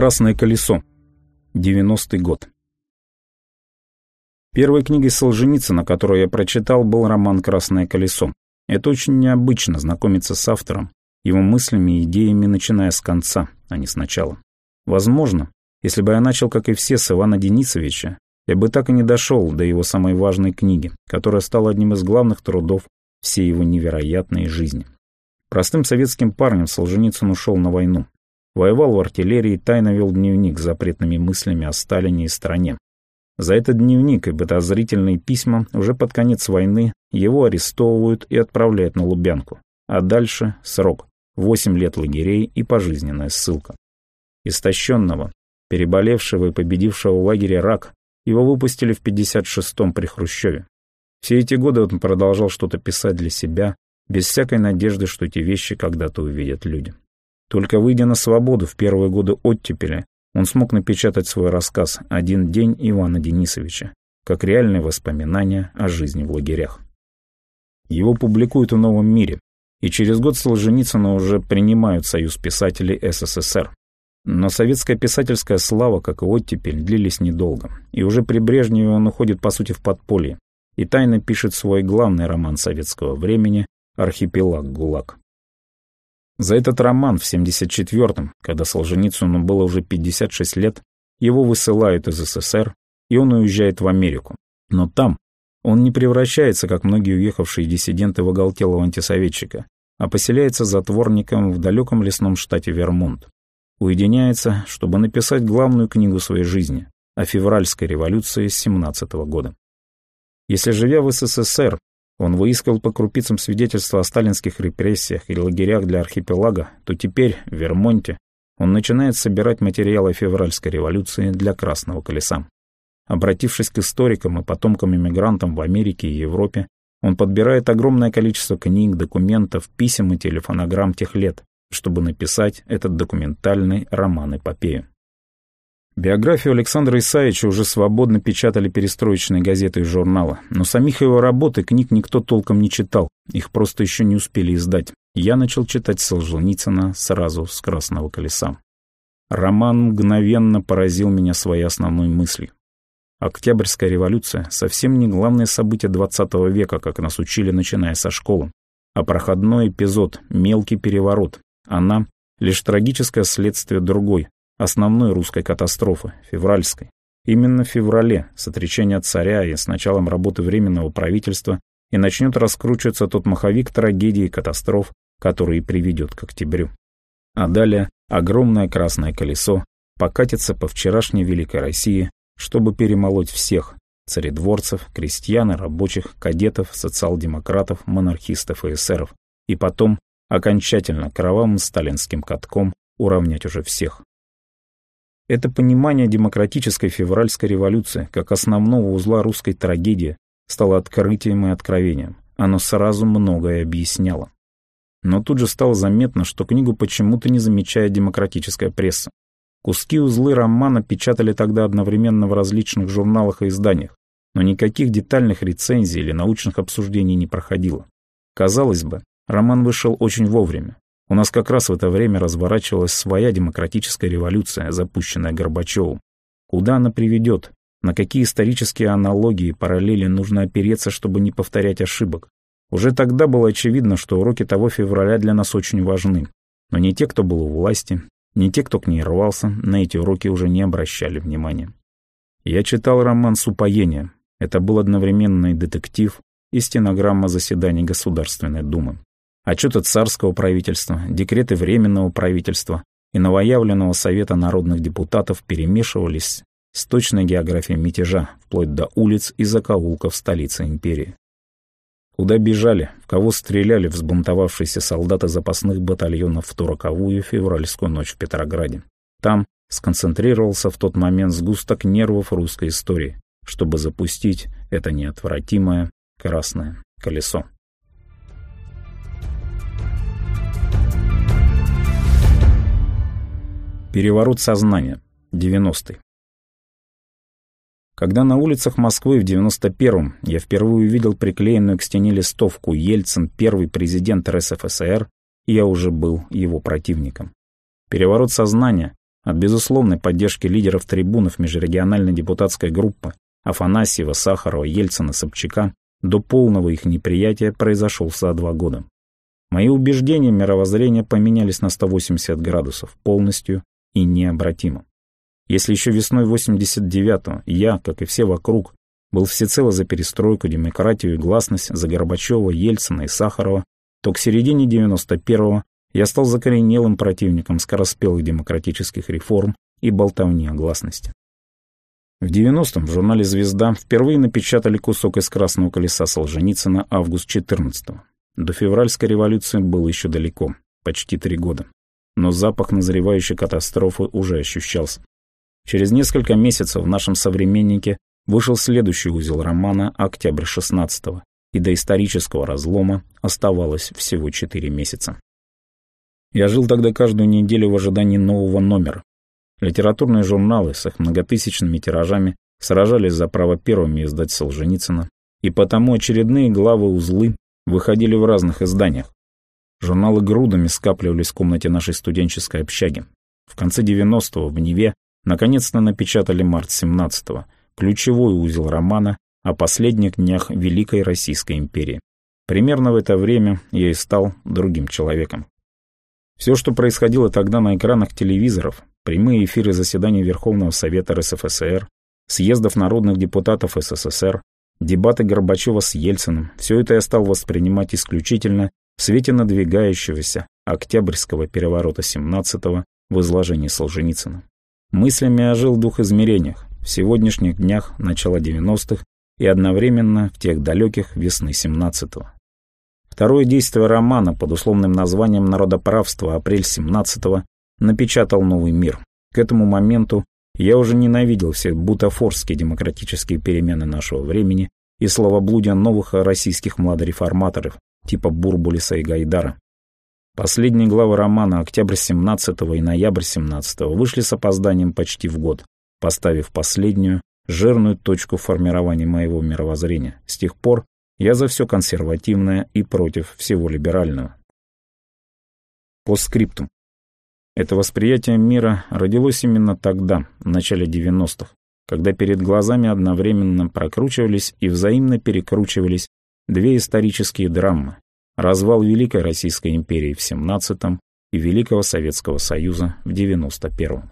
Красное колесо. 90-й год. Первой книгой Солженицына, которую я прочитал, был роман «Красное колесо». Это очень необычно знакомиться с автором, его мыслями и идеями, начиная с конца, а не с начала. Возможно, если бы я начал, как и все, с Ивана Денисовича, я бы так и не дошел до его самой важной книги, которая стала одним из главных трудов всей его невероятной жизни. Простым советским парнем Солженицын ушел на войну. Воевал в артиллерии, тайно вел дневник с запретными мыслями о Сталине и стране. За этот дневник и подозрительные письма уже под конец войны его арестовывают и отправляют на Лубянку. А дальше срок – 8 лет лагерей и пожизненная ссылка. Истощенного, переболевшего и победившего в лагере рак, его выпустили в 56-м при Хрущеве. Все эти годы он продолжал что-то писать для себя, без всякой надежды, что эти вещи когда-то увидят люди. Только выйдя на свободу в первые годы оттепели, он смог напечатать свой рассказ «Один день Ивана Денисовича», как реальное воспоминание о жизни в лагерях. Его публикуют в «Новом мире», и через год Солженицына уже принимают Союз писателей СССР. Но советская писательская слава, как и оттепель, длились недолго, и уже при Брежневе он уходит по сути в подполье и тайно пишет свой главный роман советского времени «Архипелаг ГУЛАГ». За этот роман в 74-м, когда Солженицыну было уже 56 лет, его высылают из СССР, и он уезжает в Америку. Но там он не превращается, как многие уехавшие диссиденты, в оголтелого антисоветчика, а поселяется затворником в далеком лесном штате Вермонт. Уединяется, чтобы написать главную книгу своей жизни о февральской революции с 17 -го года. Если живя в СССР, он выискивал по крупицам свидетельства о сталинских репрессиях и лагерях для архипелага, то теперь, в Вермонте, он начинает собирать материалы февральской революции для Красного Колеса. Обратившись к историкам и потомкам иммигрантам в Америке и Европе, он подбирает огромное количество книг, документов, писем и телефонограмм тех лет, чтобы написать этот документальный роман-эпопею. Биографию Александра Исаевича уже свободно печатали перестроечные газеты и журналы, но самих его работ и книг никто толком не читал, их просто еще не успели издать. Я начал читать Солженицына сразу с «Красного колеса». Роман мгновенно поразил меня своей основной мыслью. Октябрьская революция — совсем не главное событие XX века, как нас учили, начиная со школы, а проходной эпизод, мелкий переворот. Она — лишь трагическое следствие другой, основной русской катастрофы, февральской. Именно в феврале, с отречения царя и с началом работы Временного правительства, и начнет раскручиваться тот маховик трагедии и катастроф, который и приведет к октябрю. А далее огромное красное колесо покатится по вчерашней Великой России, чтобы перемолоть всех – царедворцев, крестьян и рабочих, кадетов, социал-демократов, монархистов и эсеров, и потом окончательно кровавым сталинским катком уравнять уже всех. Это понимание демократической февральской революции как основного узла русской трагедии стало открытием и откровением. Оно сразу многое объясняло. Но тут же стало заметно, что книгу почему-то не замечает демократическая пресса. Куски узлы романа печатали тогда одновременно в различных журналах и изданиях, но никаких детальных рецензий или научных обсуждений не проходило. Казалось бы, роман вышел очень вовремя. У нас как раз в это время разворачивалась своя демократическая революция, запущенная Горбачевым. Куда она приведет? На какие исторические аналогии и параллели нужно опереться, чтобы не повторять ошибок? Уже тогда было очевидно, что уроки того февраля для нас очень важны. Но не те, кто был у власти, не те, кто к ней рвался, на эти уроки уже не обращали внимания. Я читал роман с упоением. Это был одновременно и детектив, и стенограмма заседаний Государственной Думы. Отчеты царского правительства, декреты Временного правительства и новоявленного Совета народных депутатов перемешивались с точной географией мятежа, вплоть до улиц и закоулков столицы империи. Куда бежали, в кого стреляли взбунтовавшиеся солдаты запасных батальонов в ту роковую февральскую ночь в Петрограде. Там сконцентрировался в тот момент сгусток нервов русской истории, чтобы запустить это неотвратимое красное колесо. Переворот сознания. 90-й. Когда на улицах Москвы в 91-м я впервые увидел приклеенную к стене листовку «Ельцин – первый президент РСФСР», я уже был его противником. Переворот сознания от безусловной поддержки лидеров трибунов межрегиональной депутатской группы Афанасьева, Сахарова, Ельцина, Собчака до полного их неприятия произошел за два года. Мои убеждения мировоззрения поменялись на 180 градусов полностью и необратимо. Если еще весной 89-го я, как и все вокруг, был всецело за перестройку, демократию и гласность за Горбачева, Ельцина и Сахарова, то к середине 91-го я стал закоренелым противником скороспелых демократических реформ и болтовни о гласности. В 90-м в журнале «Звезда» впервые напечатали кусок из «Красного колеса» Солженицына август 14-го. До февральской революции было еще далеко, почти три года. Но запах назревающей катастрофы уже ощущался. Через несколько месяцев в нашем «Современнике» вышел следующий узел романа «Октябрь 16-го», и до исторического разлома оставалось всего четыре месяца. Я жил тогда каждую неделю в ожидании нового номера. Литературные журналы с их многотысячными тиражами сражались за право первыми издать Солженицына, и потому очередные главы-узлы выходили в разных изданиях. Журналы грудами скапливались в комнате нашей студенческой общаги. В конце 90-го в Неве наконец-то напечатали март 17-го, ключевой узел романа о последних днях Великой Российской империи. Примерно в это время я и стал другим человеком. Все, что происходило тогда на экранах телевизоров, прямые эфиры заседаний Верховного Совета РСФСР, съездов народных депутатов СССР, дебаты Горбачева с Ельциным, все это я стал воспринимать исключительно в свете надвигающегося Октябрьского переворота 17-го в изложении Солженицына. Мыслями я жил в двух измерениях, в сегодняшних днях начала 90-х и одновременно в тех далеких весны 17-го. Второе действие романа под условным названием «Народоправство. Апрель 17-го» напечатал новый мир. К этому моменту я уже ненавидел все бутафорские демократические перемены нашего времени и словоблудия новых российских младореформаторов типа Бурбулиса и Гайдара. Последние главы романа «Октябрь 17 и «Ноябрь 17 вышли с опозданием почти в год, поставив последнюю, жирную точку формирования моего мировоззрения. С тех пор я за все консервативное и против всего либерального. Постскриптум. Это восприятие мира родилось именно тогда, в начале 90-х, когда перед глазами одновременно прокручивались и взаимно перекручивались две исторические драмы – развал Великой Российской империи в 17-м и Великого Советского Союза в 91-м.